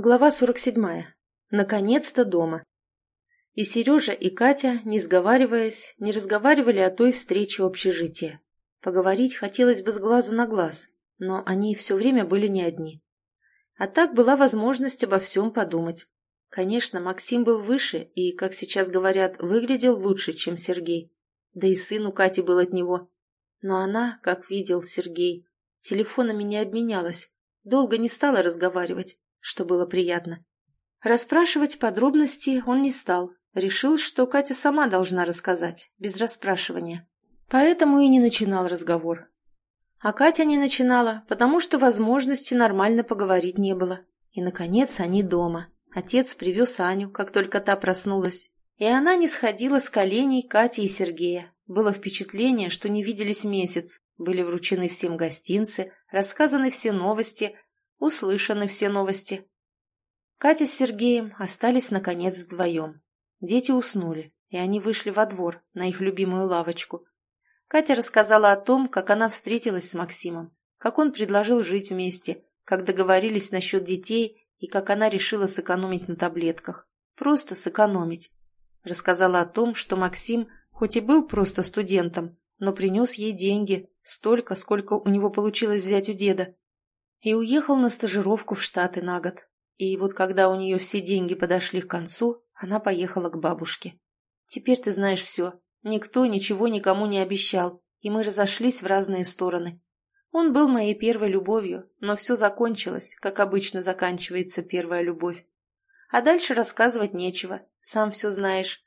Глава 47. Наконец-то дома. И Сережа, и Катя, не сговариваясь, не разговаривали о той встрече общежития. Поговорить хотелось бы с глазу на глаз, но они все время были не одни. А так была возможность обо всем подумать. Конечно, Максим был выше и, как сейчас говорят, выглядел лучше, чем Сергей. Да и сын у Кати был от него. Но она, как видел Сергей, телефонами не обменялась, долго не стала разговаривать что было приятно. Расспрашивать подробности он не стал. Решил, что Катя сама должна рассказать, без расспрашивания. Поэтому и не начинал разговор. А Катя не начинала, потому что возможности нормально поговорить не было. И, наконец, они дома. Отец привез Аню, как только та проснулась. И она не сходила с коленей Кати и Сергея. Было впечатление, что не виделись месяц. Были вручены всем гостинцы, рассказаны все новости, Услышаны все новости. Катя с Сергеем остались, наконец, вдвоем. Дети уснули, и они вышли во двор, на их любимую лавочку. Катя рассказала о том, как она встретилась с Максимом, как он предложил жить вместе, как договорились насчет детей и как она решила сэкономить на таблетках. Просто сэкономить. Рассказала о том, что Максим, хоть и был просто студентом, но принес ей деньги, столько, сколько у него получилось взять у деда и уехал на стажировку в Штаты на год. И вот когда у нее все деньги подошли к концу, она поехала к бабушке. Теперь ты знаешь все. Никто ничего никому не обещал, и мы разошлись в разные стороны. Он был моей первой любовью, но все закончилось, как обычно заканчивается первая любовь. А дальше рассказывать нечего, сам все знаешь.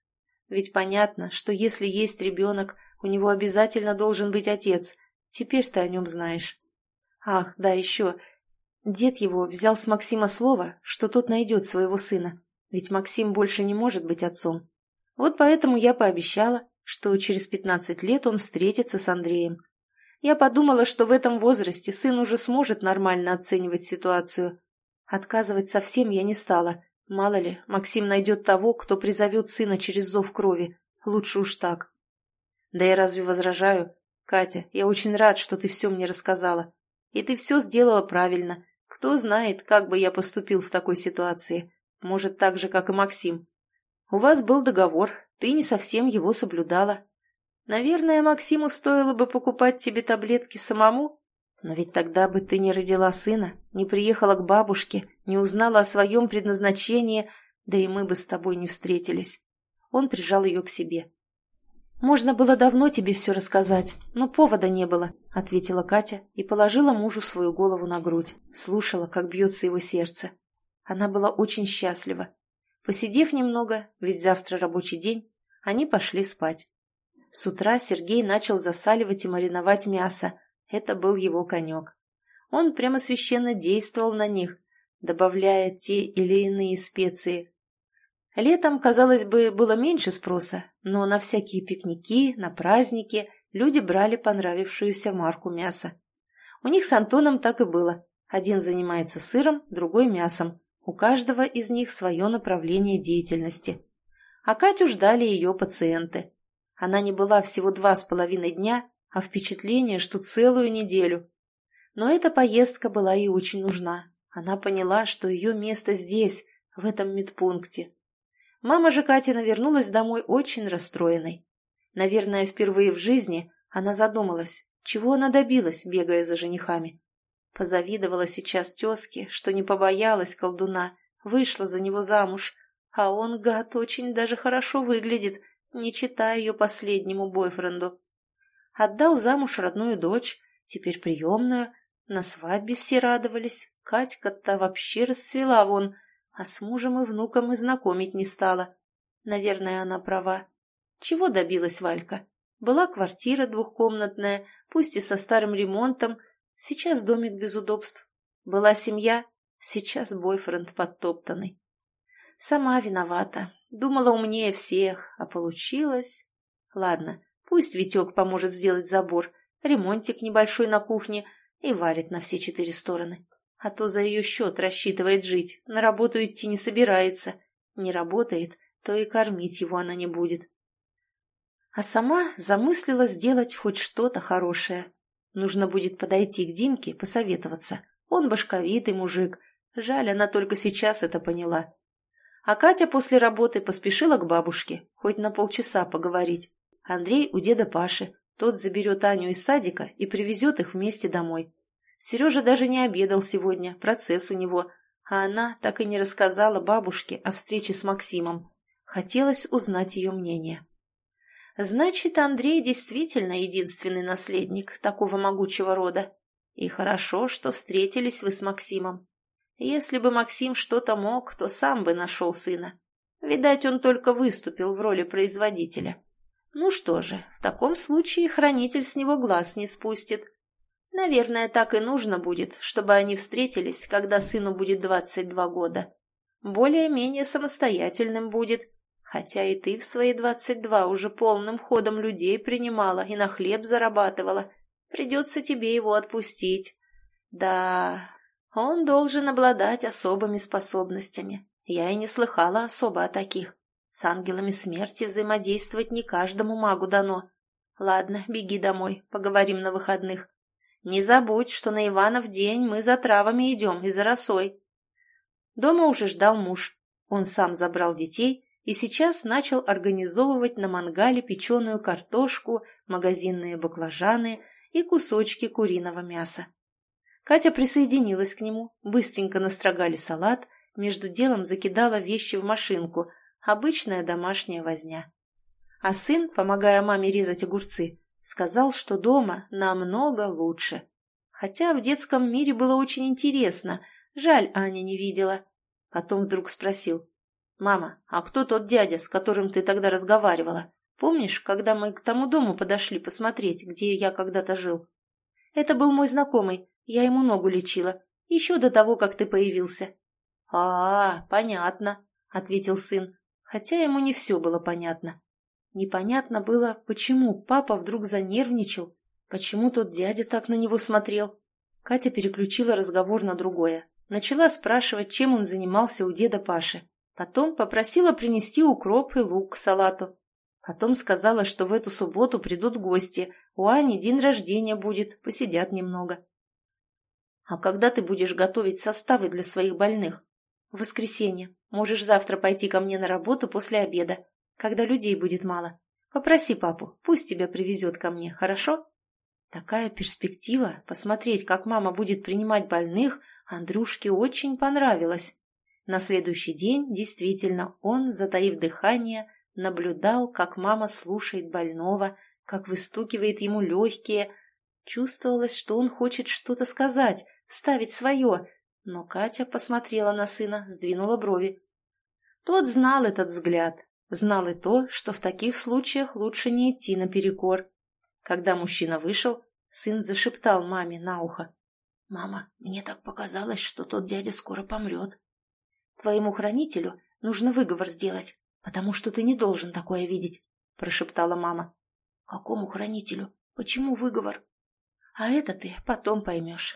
Ведь понятно, что если есть ребенок, у него обязательно должен быть отец. Теперь ты о нем знаешь. Ах, да, еще. Дед его взял с Максима слово, что тот найдет своего сына, ведь Максим больше не может быть отцом. Вот поэтому я пообещала, что через пятнадцать лет он встретится с Андреем. Я подумала, что в этом возрасте сын уже сможет нормально оценивать ситуацию. Отказывать совсем я не стала. Мало ли, Максим найдет того, кто призовет сына через зов крови. Лучше уж так. Да я разве возражаю? Катя, я очень рад, что ты все мне рассказала. И ты все сделала правильно. Кто знает, как бы я поступил в такой ситуации. Может, так же, как и Максим. У вас был договор, ты не совсем его соблюдала. Наверное, Максиму стоило бы покупать тебе таблетки самому. Но ведь тогда бы ты не родила сына, не приехала к бабушке, не узнала о своем предназначении, да и мы бы с тобой не встретились. Он прижал ее к себе. «Можно было давно тебе все рассказать, но повода не было», — ответила Катя и положила мужу свою голову на грудь, слушала, как бьется его сердце. Она была очень счастлива. Посидев немного, ведь завтра рабочий день, они пошли спать. С утра Сергей начал засаливать и мариновать мясо. Это был его конек. Он прямо священно действовал на них, добавляя те или иные специи, Летом, казалось бы, было меньше спроса, но на всякие пикники, на праздники люди брали понравившуюся марку мяса. У них с Антоном так и было. Один занимается сыром, другой мясом. У каждого из них свое направление деятельности. А Катю ждали ее пациенты. Она не была всего два с половиной дня, а впечатление, что целую неделю. Но эта поездка была ей очень нужна. Она поняла, что ее место здесь, в этом медпункте, Мама же Катина вернулась домой очень расстроенной. Наверное, впервые в жизни она задумалась, чего она добилась, бегая за женихами. Позавидовала сейчас тезке, что не побоялась колдуна, вышла за него замуж, а он, гад, очень даже хорошо выглядит, не читая ее последнему бойфренду. Отдал замуж родную дочь, теперь приемную, на свадьбе все радовались, Катька-то вообще расцвела вон, а с мужем и внуком и знакомить не стала. Наверное, она права. Чего добилась Валька? Была квартира двухкомнатная, пусть и со старым ремонтом, сейчас домик без удобств. Была семья, сейчас бойфренд подтоптанный. Сама виновата. Думала умнее всех, а получилось... Ладно, пусть Витек поможет сделать забор, ремонтик небольшой на кухне и валит на все четыре стороны. А то за ее счет рассчитывает жить, на работу идти не собирается. Не работает, то и кормить его она не будет. А сама замыслила сделать хоть что-то хорошее. Нужно будет подойти к Димке, посоветоваться. Он башковитый мужик, Жаль, она только сейчас это поняла. А Катя после работы поспешила к бабушке, хоть на полчаса поговорить. Андрей у деда Паши. Тот заберет Аню из садика и привезет их вместе домой. Сережа даже не обедал сегодня, процесс у него, а она так и не рассказала бабушке о встрече с Максимом. Хотелось узнать ее мнение. Значит, Андрей действительно единственный наследник такого могучего рода. И хорошо, что встретились вы с Максимом. Если бы Максим что-то мог, то сам бы нашел сына. Видать, он только выступил в роли производителя. Ну что же, в таком случае хранитель с него глаз не спустит. Наверное, так и нужно будет, чтобы они встретились, когда сыну будет 22 года. Более-менее самостоятельным будет, хотя и ты в свои 22 уже полным ходом людей принимала и на хлеб зарабатывала. Придется тебе его отпустить. Да, он должен обладать особыми способностями. Я и не слыхала особо о таких. С ангелами смерти взаимодействовать не каждому магу дано. Ладно, беги домой, поговорим на выходных. Не забудь, что на Иванов день мы за травами идем и за росой. Дома уже ждал муж. Он сам забрал детей и сейчас начал организовывать на мангале печеную картошку, магазинные баклажаны и кусочки куриного мяса. Катя присоединилась к нему, быстренько настрогали салат, между делом закидала вещи в машинку, обычная домашняя возня. А сын, помогая маме резать огурцы, сказал, что дома намного лучше. Хотя в детском мире было очень интересно, жаль, Аня не видела. Потом вдруг спросил, «Мама, а кто тот дядя, с которым ты тогда разговаривала? Помнишь, когда мы к тому дому подошли посмотреть, где я когда-то жил?» «Это был мой знакомый, я ему ногу лечила, еще до того, как ты появился». «А, понятно», — ответил сын, хотя ему не все было понятно. Непонятно было, почему папа вдруг занервничал, почему тот дядя так на него смотрел. Катя переключила разговор на другое. Начала спрашивать, чем он занимался у деда Паши. Потом попросила принести укроп и лук к салату. Потом сказала, что в эту субботу придут гости. У Ани день рождения будет, посидят немного. «А когда ты будешь готовить составы для своих больных?» «В воскресенье. Можешь завтра пойти ко мне на работу после обеда когда людей будет мало. Попроси папу, пусть тебя привезет ко мне, хорошо? Такая перспектива, посмотреть, как мама будет принимать больных, Андрюшке очень понравилась. На следующий день, действительно, он, затаив дыхание, наблюдал, как мама слушает больного, как выстукивает ему легкие. Чувствовалось, что он хочет что-то сказать, вставить свое, но Катя посмотрела на сына, сдвинула брови. Тот знал этот взгляд, Знал и то, что в таких случаях лучше не идти наперекор. Когда мужчина вышел, сын зашептал маме на ухо. «Мама, мне так показалось, что тот дядя скоро помрет. Твоему хранителю нужно выговор сделать, потому что ты не должен такое видеть», — прошептала мама. «Какому хранителю? Почему выговор?» «А это ты потом поймешь.